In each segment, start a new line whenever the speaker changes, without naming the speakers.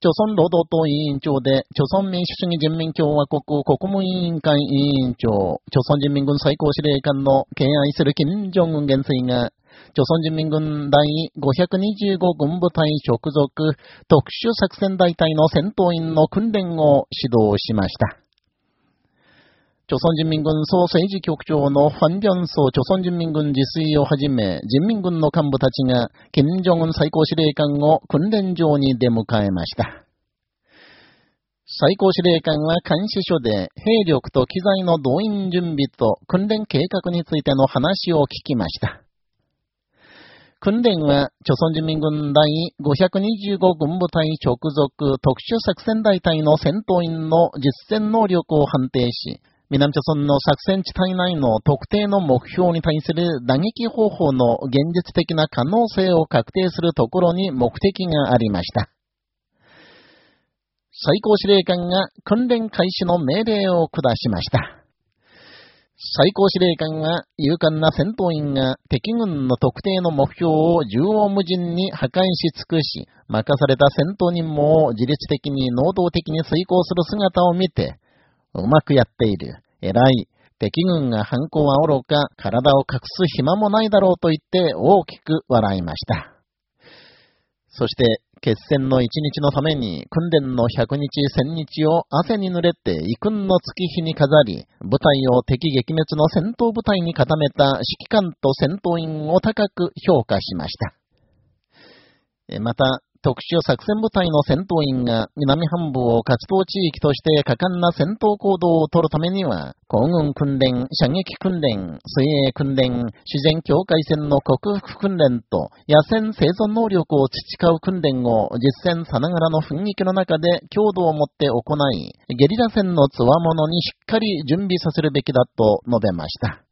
朝鮮労働党委員長で、朝鮮民主主義人民共和国国務委員会委員長、朝鮮人民軍最高司令官の敬愛する金正恩元帥が、朝鮮人民軍第525軍部隊直属特殊作戦大隊の戦闘員の訓練を指導しました。朝鮮人民軍総政治局長のファン・ビョンソ朝鮮人民軍自炊をはじめ、人民軍の幹部たちが、金正恩最高司令官を訓練場に出迎えました。最高司令官は監視所で兵力と機材の動員準備と訓練計画についての話を聞きました。訓練は、朝鮮人民軍第525軍部隊直属特殊作戦大隊の戦闘員の実戦能力を判定し、南朝村の作戦地帯内の特定の目標に対する打撃方法の現実的な可能性を確定するところに目的がありました。最高司令官が訓練開始の命令を下しました。最高司令官は勇敢な戦闘員が敵軍の特定の目標を縦横無尽に破壊し尽くし、任された戦闘任務を自律的に能動的に遂行する姿を見て、うまくやっている。偉い。敵軍が反抗は愚か、体を隠す暇もないだろうと言って大きく笑いました。そして、決戦の一日のために訓練の百日千日を汗に濡れて異訓の月日に飾り、部隊を敵撃滅の戦闘部隊に固めた指揮官と戦闘員を高く評価しました。また、特殊作戦部隊の戦闘員が南半部を活動地域として果敢な戦闘行動を取るためには、行軍訓練、射撃訓練、水泳訓練、自然境界線の克服訓練と野戦生存能力を培う訓練を実戦さながらの雰囲気の中で強度を持って行い、ゲリラ戦の強者にしっかり準備させるべきだと述べました。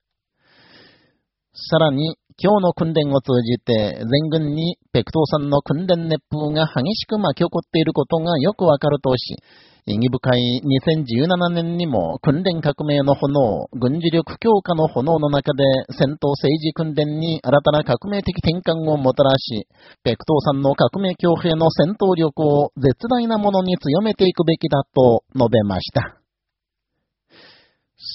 さらに、今日の訓練を通じて、全軍にペクトーさんの訓練熱風が激しく巻き起こっていることがよくわかるとし、意義深い2017年にも訓練革命の炎、軍事力強化の炎の中で戦闘政治訓練に新たな革命的転換をもたらし、ペクトーさんの革命強兵の戦闘力を絶大なものに強めていくべきだと述べました。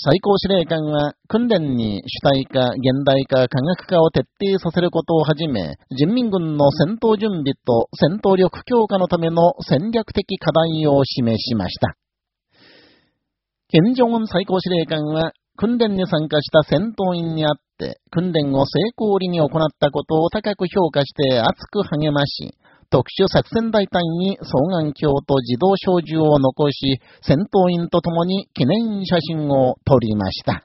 最高司令官は訓練に主体化、現代化、科学化を徹底させることをはじめ、人民軍の戦闘準備と戦闘力強化のための戦略的課題を示しました。金正恩最高司令官は、訓練に参加した戦闘員にあって、訓練を成功裏に行ったことを高く評価して熱く励まし、特殊作戦大隊に双眼鏡と自動小銃を残し、戦闘員と共に記念写真を撮りました。